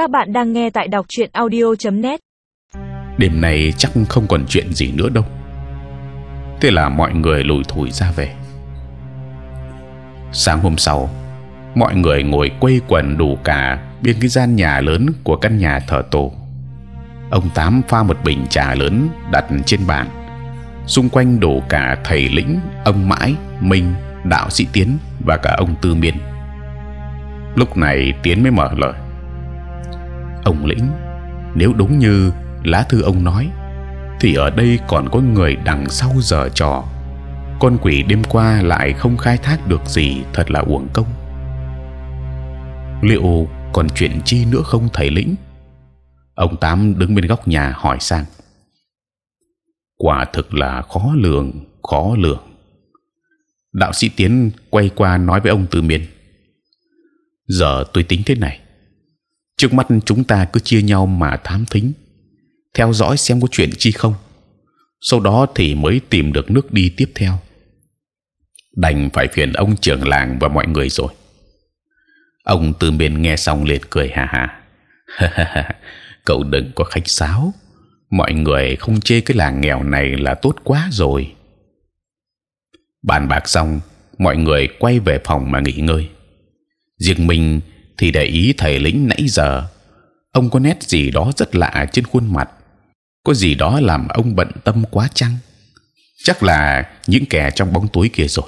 Các bạn đang nghe tại đọc truyện audio.net. đêm nay chắc không còn chuyện gì nữa đâu. Thế là mọi người lùi thủi ra về. Sáng hôm sau, mọi người ngồi quây quần đủ cả bên cái gian nhà lớn của căn nhà thờ tổ. Ông tám pha một bình trà lớn đặt trên bàn. Xung quanh đủ cả thầy lĩnh, ông mãi, minh, đạo sĩ tiến và cả ông tư miên. Lúc này tiến mới mở lời ông lĩnh. Nếu đúng như lá thư ông nói, thì ở đây còn có người đằng sau giờ trò. Con quỷ đêm qua lại không khai thác được gì, thật là uổng công. Liệu còn chuyện chi nữa không, thầy lĩnh? Ông tám đứng bên góc nhà hỏi sang. Quả thực là khó lường khó lường. Đạo sĩ tiến quay qua nói với ông từ miên. Giờ tôi tính thế này trước mắt chúng ta cứ chia nhau mà thám thính. Theo dõi xem có chuyện chi không. Sau đó thì mới tìm được nước đi tiếp theo. Đành phải phiền ông trưởng làng và mọi người rồi. Ông từ bên nghe xong liền cười hà hà cậu đừng có khách sáo. Mọi người không chê cái làng nghèo này là tốt quá rồi. Bàn bạc xong, mọi người quay về phòng mà nghỉ ngơi. Riêng mình thì để ý thầy lĩnh nãy giờ. Ông có nét gì đó rất lạ trên khuôn mặt. Có gì đó làm ông bận tâm quá chăng? Chắc là những kẻ trong bóng tối kia rồi.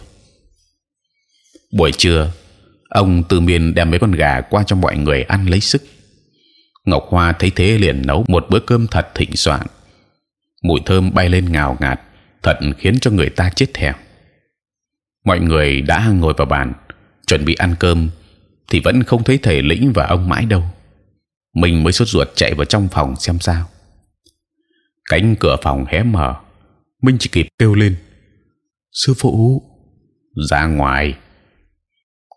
Buổi trưa, ông từ miền đem mấy con gà qua cho mọi người ăn lấy sức. Ngọc hoa thấy thế liền nấu một bữa cơm thật thịnh soạn. Mùi thơm bay lên ngào ngạt, thật khiến cho người ta chết thèm. Mọi người đã ngồi vào bàn, chuẩn bị ăn cơm thì vẫn không thấy thầy lĩnh và ông mãi đâu. Mình mới sốt ruột chạy vào trong phòng xem sao. Cánh cửa phòng hé mở, minh chỉ kịp kêu lên. Sư phụ. Ra ngoài.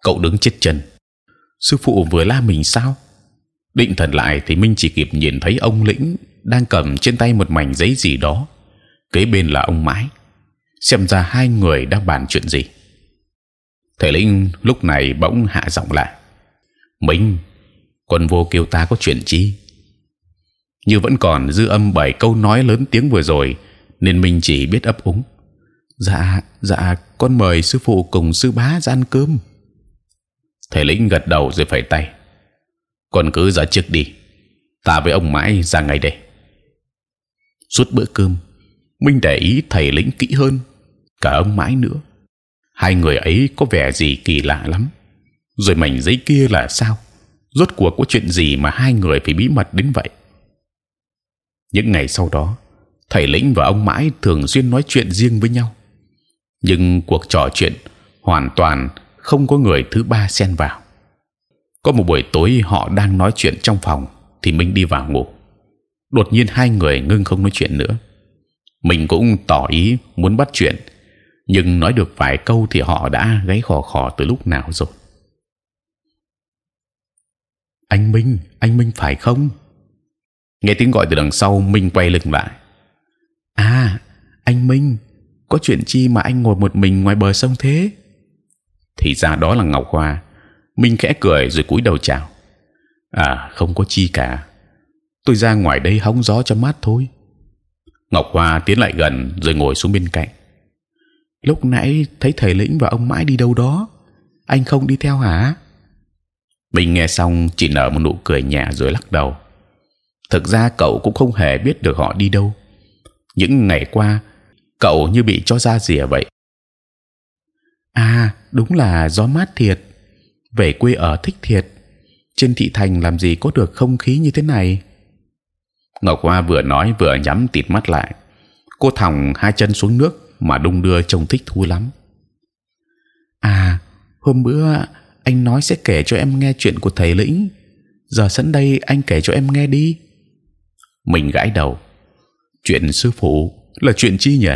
Cậu đứng chết chân. Sư phụ vừa la mình sao? Định thần lại thì minh chỉ kịp nhìn thấy ông lĩnh đang cầm trên tay một mảnh giấy gì đó, kế bên là ông mãi. Xem ra hai người đang bàn chuyện gì thầy lĩnh lúc này bỗng hạ giọng lại. Minh quân vô kêu ta có chuyện chi? Như vẫn còn dư âm bảy câu nói lớn tiếng vừa rồi, nên mình chỉ biết ấp úng. Dạ dạ con mời sư phụ cùng sư bá ra ăn cơm. Thầy lĩnh gật đầu rồi phải tay. Con cứ ra trước đi, ta với ông mãi ra ngay đây. Suốt bữa cơm, minh để ý thầy lĩnh kỹ hơn, cả ông mãi nữa hai người ấy có vẻ gì kỳ lạ lắm. Rồi mảnh giấy kia là sao? Rốt cuộc có chuyện gì mà hai người phải bí mật đến vậy? Những ngày sau đó, thầy lĩnh và ông mãi thường xuyên nói chuyện riêng với nhau. Nhưng cuộc trò chuyện hoàn toàn không có người thứ ba xen vào. Có một buổi tối họ đang nói chuyện trong phòng thì minh đi vào ngủ. Đột nhiên hai người ngưng không nói chuyện nữa. Mình cũng tỏ ý muốn bắt chuyện nhưng nói được vài câu thì họ đã gáy khò khò từ lúc nào rồi. Anh Minh anh Minh phải không? Nghe tiếng gọi từ đằng sau, Minh quay lưng lại. À anh Minh, có chuyện chi mà anh ngồi một mình ngoài bờ sông thế? Thì ra đó là Ngọc Hoa. Minh khẽ cười rồi cúi đầu chào. À không có chi cả. Tôi ra ngoài đây hóng gió cho mát thôi. Ngọc Hoa tiến lại gần rồi ngồi xuống bên cạnh lúc nãy thấy thầy lĩnh và ông mãi đi đâu đó anh không đi theo hả Minh nghe xong chỉ nở một nụ cười nhẹ rồi lắc đầu. Thực ra cậu cũng không hề biết được họ đi đâu. Những ngày qua, cậu như bị cho ra rìa vậy. À, đúng là gió mát thiệt. Về quê ở thích thiệt. Trên thị thành làm gì có được không khí như thế này? Ngọc Hoa vừa nói vừa nhắm tịt mắt lại. Cô thòng hai chân xuống nước mà đung đưa trông thích thú lắm. À, hôm bữa anh nói sẽ kể cho em nghe chuyện của thầy lĩnh. Giờ sẵn đây anh kể cho em nghe đi. Mình gãi đầu. Chuyện sư phụ là chuyện chi nhỉ?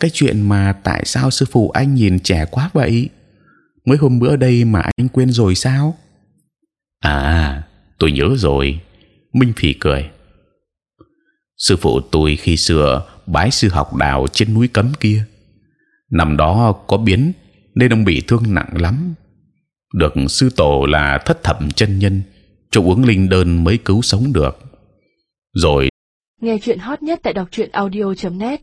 Cái chuyện mà tại sao sư phụ anh nhìn trẻ quá vậy? Mới hôm bữa đây mà anh quên rồi sao? À tôi nhớ rồi. Minh phỉ cười sư phụ tôi khi xưa bái sư học đạo trên núi cấm kia. Năm đó có biến, nên ông bị thương nặng lắm. Được sư tổ là thất thẩm chân nhân, cho uống linh đơn mới cứu sống được. Rồi Nghe chuyện hot nhất tại đọc truyện audio.net